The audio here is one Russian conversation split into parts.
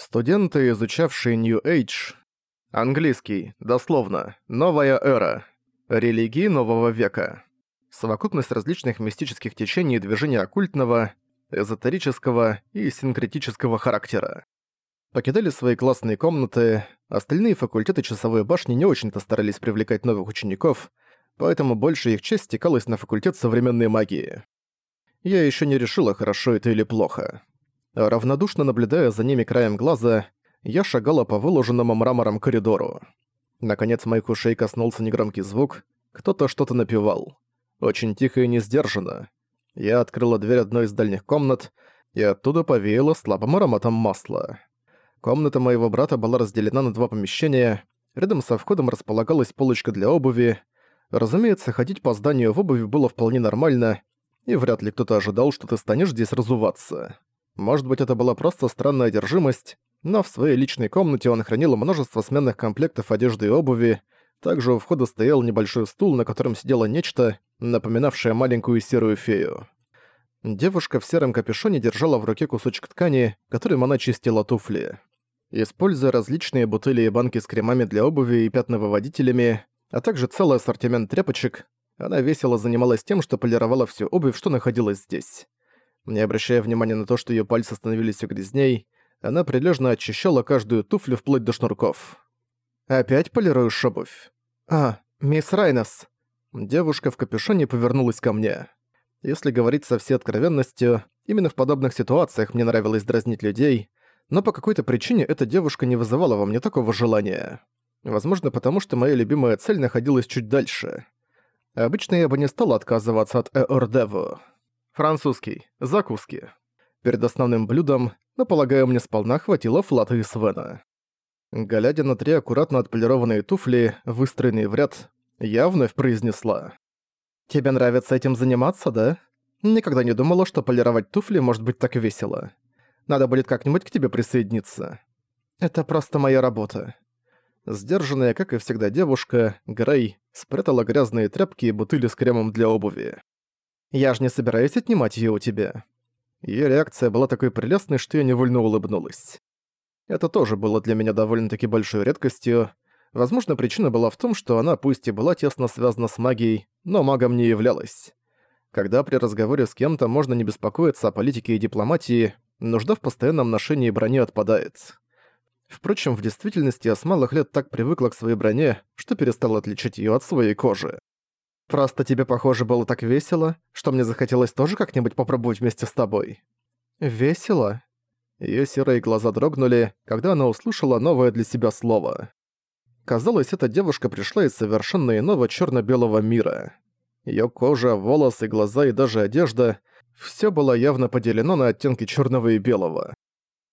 Студенты, изучавшие New Age, английский, дословно, новая эра, религии нового века, совокупность различных мистических течений и движений оккультного, эзотерического и синкретического характера. Покидали свои классные комнаты, остальные факультеты часовой башни не очень-то старались привлекать новых учеников, поэтому больше их часть стекалась на факультет современной магии. Я еще не решила, хорошо это или плохо. Равнодушно наблюдая за ними краем глаза, я шагала по выложенному мрамором коридору. Наконец моих ушей коснулся негромкий звук, кто-то что-то напевал. Очень тихо и не сдержанно. Я открыла дверь одной из дальних комнат, и оттуда повеяло слабым ароматом масла. Комната моего брата была разделена на два помещения. Рядом со входом располагалась полочка для обуви. Разумеется, ходить по зданию в обуви было вполне нормально, и вряд ли кто-то ожидал, что ты станешь здесь разуваться. Может быть, это была просто странная одержимость, но в своей личной комнате он хранил множество сменных комплектов одежды и обуви. Также у входа стоял небольшой стул, на котором сидело нечто, напоминавшее маленькую серую фею. Девушка в сером капюшоне держала в руке кусочек ткани, которым она чистила туфли. Используя различные бутыли и банки с кремами для обуви и пятновыводителями, а также целый ассортимент тряпочек, она весело занималась тем, что полировала всю обувь, что находилась здесь. Не обращая внимания на то, что её пальцы становились всё грязней, она прилежно очищала каждую туфлю вплоть до шнурков. «Опять полируешь обувь?» «А, мисс Райнес!» Девушка в капюшоне повернулась ко мне. Если говорить со всей откровенностью, именно в подобных ситуациях мне нравилось дразнить людей, но по какой-то причине эта девушка не вызывала во мне такого желания. Возможно, потому что моя любимая цель находилась чуть дальше. Обычно я бы не стал отказываться от эордеву. Французский. Закуски. Перед основным блюдом, но, полагаю, мне сполна хватило флата и свена. Глядя на три аккуратно отполированные туфли, выстроенные в ряд, я вновь произнесла. «Тебе нравится этим заниматься, да? Никогда не думала, что полировать туфли может быть так весело. Надо будет как-нибудь к тебе присоединиться. Это просто моя работа». Сдержанная, как и всегда девушка, Грей, спрятала грязные тряпки и бутыли с кремом для обуви. «Я ж не собираюсь отнимать её у тебя». Её реакция была такой прелестной, что я невольно улыбнулась. Это тоже было для меня довольно-таки большой редкостью. Возможно, причина была в том, что она пусть и была тесно связана с магией, но магом не являлась. Когда при разговоре с кем-то можно не беспокоиться о политике и дипломатии, нужда в постоянном ношении брони отпадает. Впрочем, в действительности я с малых лет так привыкла к своей броне, что перестал отличить её от своей кожи. Просто тебе, похоже, было так весело, что мне захотелось тоже как-нибудь попробовать вместе с тобой. Весело? Её серые глаза дрогнули, когда она услышала новое для себя слово. Казалось, эта девушка пришла из совершенно иного чёрно-белого мира. Её кожа, волосы, глаза и даже одежда — всё было явно поделено на оттенки чёрного и белого.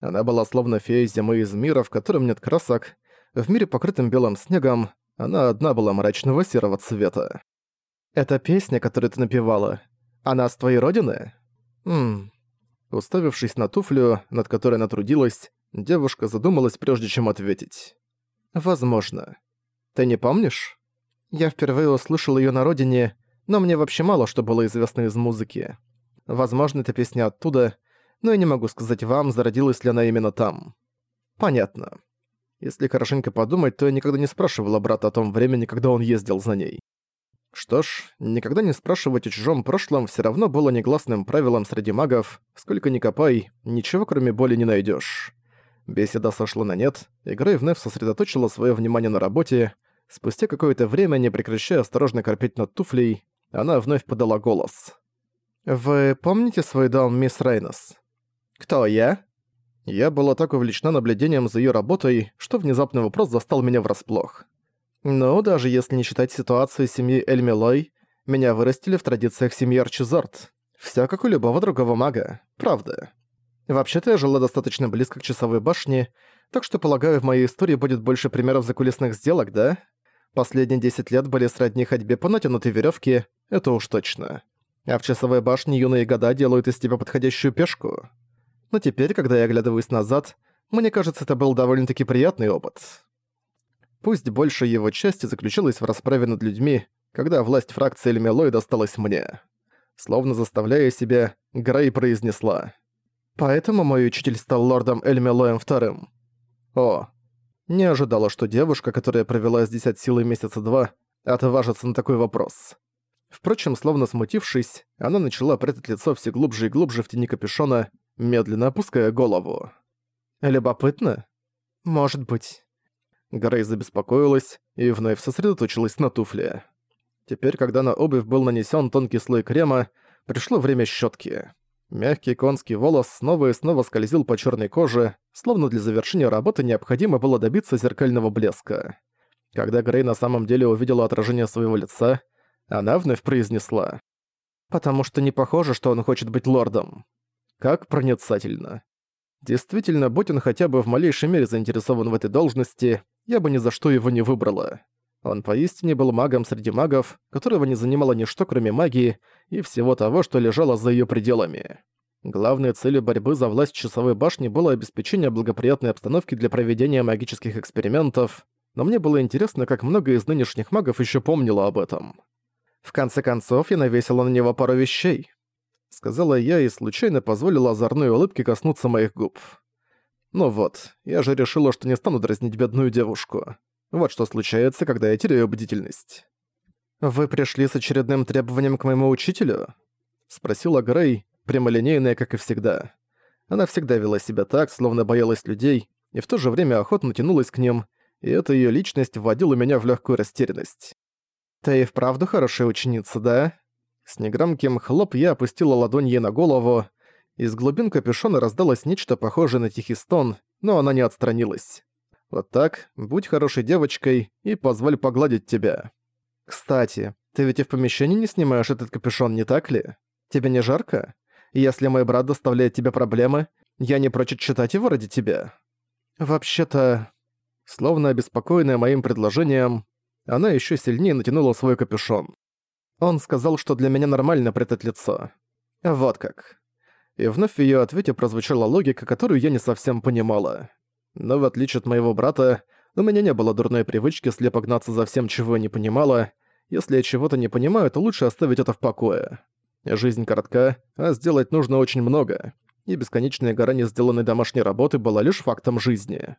Она была словно фея зимы из мира, в котором нет красок. В мире, покрытым белым снегом, она одна была мрачного серого цвета. «Это песня, которую ты напевала. Она с твоей родины?» «Ммм...» Уставившись на туфлю, над которой она трудилась, девушка задумалась, прежде чем ответить. «Возможно. Ты не помнишь? Я впервые услышал её на родине, но мне вообще мало что было известно из музыки. Возможно, эта песня оттуда, но я не могу сказать вам, зародилась ли она именно там. Понятно. Если хорошенько подумать, то я никогда не спрашивала брата о том времени, когда он ездил за ней. Что ж, никогда не спрашивать о чужом прошлом все равно было негласным правилом среди магов, сколько ни копай, ничего кроме боли не найдешь. Беседа сошла на нет, и Грей сосредоточила свое внимание на работе. Спустя какое-то время, не прекращая осторожно корпеть над туфлей, она вновь подала голос. «Вы помните свой дом, мисс Рейнос?» «Кто я?» Я была так увлечена наблюдением за ее работой, что внезапный вопрос застал меня врасплох. Но даже если не считать ситуацию семьи Эльмилой, меня вырастили в традициях семьи Арчизорт. Всё как у любого другого мага, правда. Вообще-то я жила достаточно близко к часовой башне, так что, полагаю, в моей истории будет больше примеров закулисных сделок, да? Последние 10 лет были сродни ходьбе по натянутой верёвке, это уж точно. А в часовой башне юные года делают из тебя подходящую пешку. Но теперь, когда я оглядываюсь назад, мне кажется, это был довольно-таки приятный опыт. Пусть большая его часть заключалась в расправе над людьми, когда власть фракции Эльмелой досталась мне. Словно заставляя себя, Грей произнесла. Поэтому мой учитель стал лордом Эльмелоем вторым. О, не ожидала, что девушка, которая провела здесь от силы месяца два, отважится на такой вопрос. Впрочем, словно смутившись, она начала прятать лицо все глубже и глубже в тени капюшона, медленно опуская голову. «Любопытно? Может быть». Грей забеспокоилась и вновь сосредоточилась на туфле. Теперь, когда на обувь был нанесен тонкий слой крема, пришло время щетки. Мягкий конский волос снова и снова скользил по черной коже, словно для завершения работы необходимо было добиться зеркального блеска. Когда Грей на самом деле увидела отражение своего лица, она вновь произнесла. «Потому что не похоже, что он хочет быть лордом». Как проницательно. Действительно, будь он хотя бы в малейшей мере заинтересован в этой должности, я бы ни за что его не выбрала. Он поистине был магом среди магов, которого не занимало ничто кроме магии и всего того, что лежало за ее пределами. Главной целью борьбы за власть часовой башни было обеспечение благоприятной обстановки для проведения магических экспериментов, но мне было интересно, как много из нынешних магов еще помнило об этом. В конце концов, я навесила на него пару вещей. Сказала я и случайно позволила озорной улыбке коснуться моих губ. Ну вот, я же решила, что не стану дразнить бедную девушку. Вот что случается, когда я теряю бдительность. «Вы пришли с очередным требованием к моему учителю?» Спросила Грей, прямолинейная, как и всегда. Она всегда вела себя так, словно боялась людей, и в то же время охотно тянулась к ним, и эта её личность вводила меня в лёгкую растерянность. «Ты и вправду хорошая ученица, да?» С негромким хлоп я опустила ладонь ей на голову, из глубин капюшона раздалось нечто похожее на тихий стон, но она не отстранилась. Вот так, будь хорошей девочкой и позволь погладить тебя. Кстати, ты ведь и в помещении не снимаешь этот капюшон, не так ли? Тебе не жарко? Если мой брат доставляет тебе проблемы, я не прочь читать его ради тебя. Вообще-то, словно обеспокоенная моим предложением, она еще сильнее натянула свой капюшон. Он сказал, что для меня нормально прятать лицо. Вот как. И вновь в её ответе прозвучала логика, которую я не совсем понимала. Но в отличие от моего брата, у меня не было дурной привычки слепо гнаться за всем, чего я не понимала. Если я чего-то не понимаю, то лучше оставить это в покое. Жизнь коротка, а сделать нужно очень много. И бесконечная гора не сделанной домашней работы была лишь фактом жизни.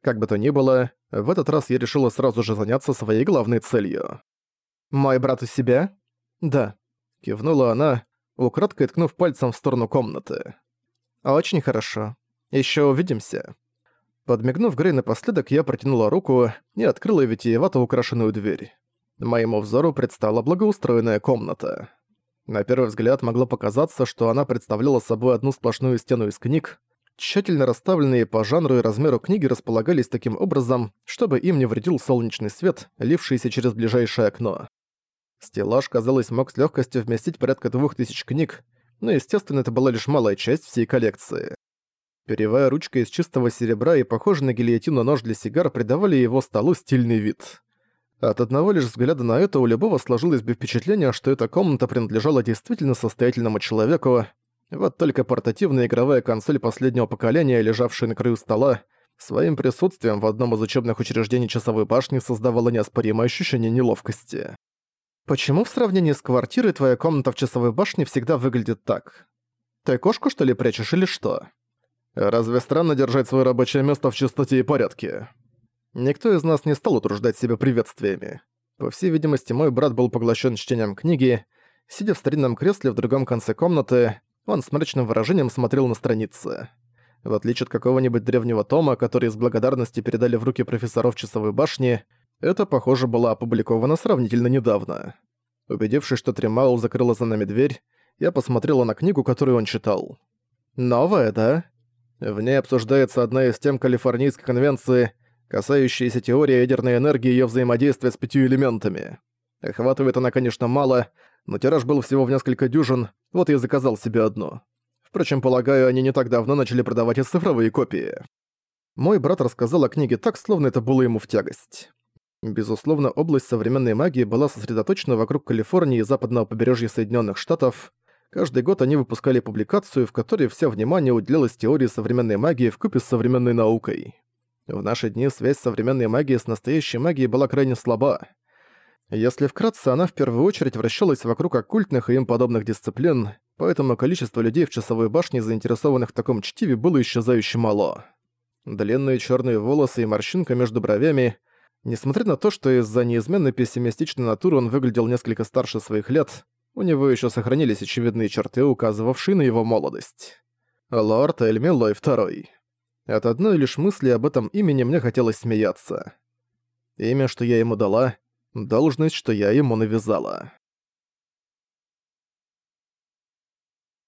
Как бы то ни было, в этот раз я решила сразу же заняться своей главной целью. «Мой брат у себя?» «Да», — кивнула она, украдкой ткнув пальцем в сторону комнаты. «Очень хорошо. Ещё увидимся». Подмигнув Грей напоследок, я протянула руку и открыла витиевато украшенную дверь. Моему взору предстала благоустроенная комната. На первый взгляд могло показаться, что она представляла собой одну сплошную стену из книг. Тщательно расставленные по жанру и размеру книги располагались таким образом, чтобы им не вредил солнечный свет, лившийся через ближайшее окно. Стеллаж, казалось, мог с легкостью вместить порядка двух тысяч книг, но, естественно, это была лишь малая часть всей коллекции. Перьевая ручка из чистого серебра и похожий на гильотину нож для сигар придавали его столу стильный вид. От одного лишь взгляда на это у любого сложилось бы впечатление, что эта комната принадлежала действительно состоятельному человеку, вот только портативная игровая консоль последнего поколения, лежавшая на краю стола, своим присутствием в одном из учебных учреждений часовой башни создавала неоспоримое ощущение неловкости. «Почему в сравнении с квартирой твоя комната в часовой башне всегда выглядит так? Ты кошку, что ли, прячешь или что?» Разве странно держать свое рабочее место в чистоте и порядке? Никто из нас не стал утруждать себя приветствиями. По всей видимости, мой брат был поглощен чтением книги. Сидя в старинном кресле в другом конце комнаты, он с мрачным выражением смотрел на страницы. В отличие от какого-нибудь древнего тома, который с благодарности передали в руки профессоров часовой башни, это, похоже, было опубликовано сравнительно недавно. Убедившись, что Тримаул закрыла за нами дверь, я посмотрела на книгу, которую он читал. «Новая, да?» В ней обсуждается одна из тем Калифорнийской конвенции, касающаяся теории ядерной энергии и её взаимодействия с пятью элементами. Охватывает она, конечно, мало, но тираж был всего в несколько дюжин, вот я заказал себе одну. Впрочем, полагаю, они не так давно начали продавать и цифровые копии. Мой брат рассказал о книге так, словно это было ему в тягость. Безусловно, область современной магии была сосредоточена вокруг Калифорнии и западного побережья Соединенных Штатов. Каждый год они выпускали публикацию, в которой все внимание уделялось теории современной магии вкупе с современной наукой. В наши дни связь современной магии с настоящей магией была крайне слаба. Если вкратце, она в первую очередь вращалась вокруг оккультных и им подобных дисциплин, поэтому количество людей в часовой башне, заинтересованных в таком чтиве, было исчезающе мало. Длинные черные волосы и морщинка между бровями. Несмотря на то, что из-за неизменно пессимистичной натуры он выглядел несколько старше своих лет, у него еще сохранились очевидные черты, указывавшие на его молодость. Лорд Эльми Лой II. От одной лишь мысли об этом имени мне хотелось смеяться. Имя, что я ему дала, должность, что я ему навязала.